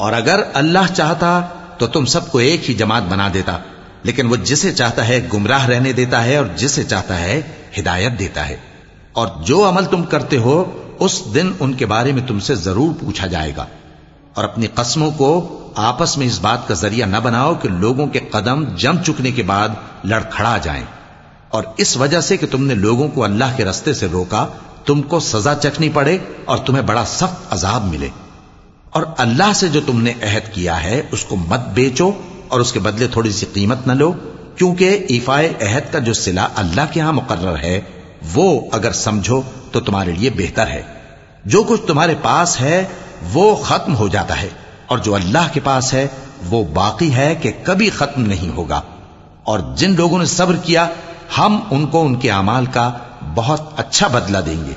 और अगर अल्लाह चाहता तो तुम सबको एक ही जमात बना देता लेकिन वो जिसे चाहता है गुमराह रहने देता है और जिसे चाहता है हिदायत देता है और जो अमल तुम करते हो उस दिन उनके बारे में तुमसे जरूर पूछा जाएगा और अपनी कस्मों को आपस में इस बात का ज़रिया न बनाओ कि लोगों के कदम जम चुकने के बाद लड़खड़ा जाएँ। और इस वजह से कि तुमने लोगों को अल्लाह के रस्ते से रोका, तुमको सजा चखनी पड़े और तुम्हें बड़ा सख्त अजाब मिले। और अल्लाह से जो तुमने अहद किया है, उसको मत बेचो और उसके बदले थोड़ी सी कीमत न लो, क्योंकि ईफाए अहद का जो सिला अल्लाह के यहाँ मुकर्र है, वो अगर समझो तो तुम्हारे लिए बेहतर है। जो कुछ तुम्हारे पास है वो खत्म हो जाता है और जो अल्लाह के पास है वो बाकी है कि कभी खत्म नहीं होगा और जिन लोगों ने सब्र किया हम उनको उनके अमाल का बहुत अच्छा बदला देंगे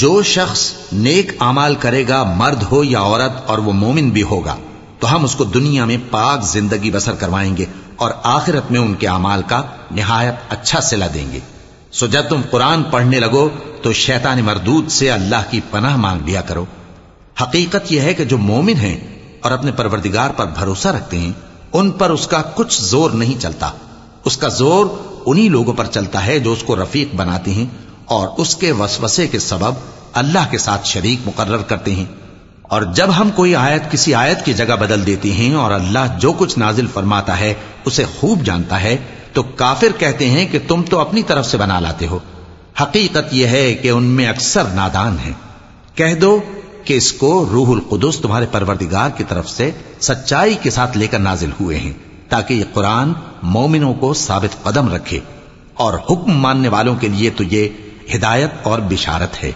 जो शख्स नेक अमाल करेगा मर्द हो या औरत और वो मोमिन भी होगा तो हम उसको दुनिया में पाक जिंदगी बसर करवाएंगे और आखिरत में उनके अमाल का निहायत अच्छा सिला देंगे। सो जब तुम कुरान पढ़ने लगो तो शैतान मरदूद से अल्लाह की पनाह मांग लिया करो। हकीकत यह है कि जो मोमिन हैं और अपने परवरदिगार पर भरोसा रखते हैं, उन पर उसका कुछ ज़ोर नहीं चलता। उसका ज़ोर उन्हीं लोगों पर चलता है जो उसको रफीक बनाते हैं और उसके वसवसे के सबब अल्लाह के साथ शरीक मुकर्र करते हैं। और जब हम कोई आयत किसी आयत की जगह बदल देते हैं और अल्लाह जो कुछ नाजिल फरमाता है, उसे खूब जानता है तो काफिर कहते हैं कि तुम तो अपनी तरफ़ से बना लाते हो। हकीकत यह है कि उनमें अक्सर नादान है। कह दो कि इसको रूहुल कुदस तुम्हारे परवरदिगार की तरफ़ से सच्चाई के साथ लेकर नाजिल हुए हैं, ताकि ये कुरान मोमिनों को साबित कदम रखे। और हुक्म मानने वालों के लिए तो ये हिदायत और बिशारत है।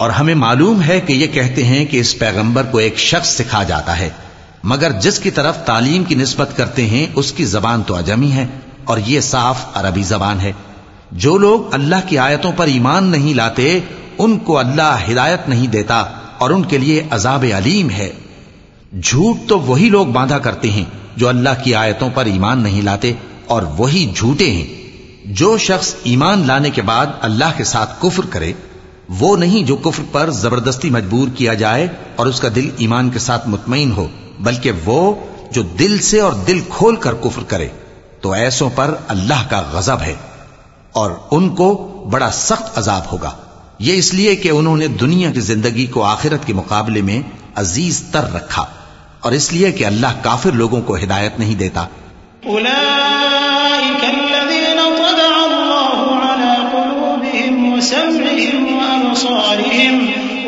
और हमें मालूम है कि ये कहते हैं कि इस पैगंबर को एक शख्स सिखा जाता है। मगर जिसकी तरफ़ तालीम की नस्बत करते हैं, उसकी जबान तो अजमी है, और ये साफ़ अरबी जबान है। जो लोग अल्लाह की आयतों पर ईमान नहीं लाते, उनको अल्लाह हिदायत नहीं देता, और उनके लिए अजाब अलीम है। झूठ तो वही लोग बांधा करते हैं, जो अल्लाह की आयतों पर ईमान नहीं लाते, और वही झूठे हैं। जो शख्स ईमान लाने के बाद अल्लाह के साथ कुफर करे वो नहीं जो कुफ्र पर ज़बरदस्ती मजबूर किया जाए और उसका दिल ईमान के साथ मुतमिन हो, बल्कि वो जो दिल से और दिल खोल कर कुफ्र करे तो ऐसों पर अल्लाह का गजब है और उनको बड़ा सख्त अजाब होगा। ये इसलिए कि उन्होंने दुनिया की ज़िंदगी को आखिरत के मुकाबले में अज़ीज़ तर रखा और इसलिए कि अल्लाह काफिर लोगों को हिदायत नहीं देता।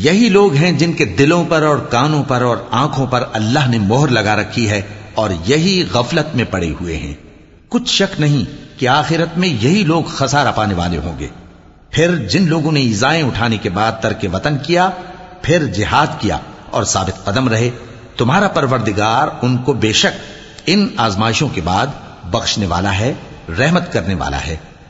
यही लोग हैं जिनके दिलों पर और कानों पर और आँखों पर अल्लाह ने मोहर लगा रखी है और यही गफलत में पड़े हुए हैं। कुछ शक नहीं कि आखिरत में यही लोग खसारा पाने वाले होंगे। फिर जिन लोगों ने ईजाएँ उठाने के बाद तर्क वतन किया, फिर जिहाद किया और साबित कदम रहे, तुम्हारा परवरदिगार उनको बेशक इन आजमाइशों के बाद बख्शने वाला है, रहमत करने वाला है।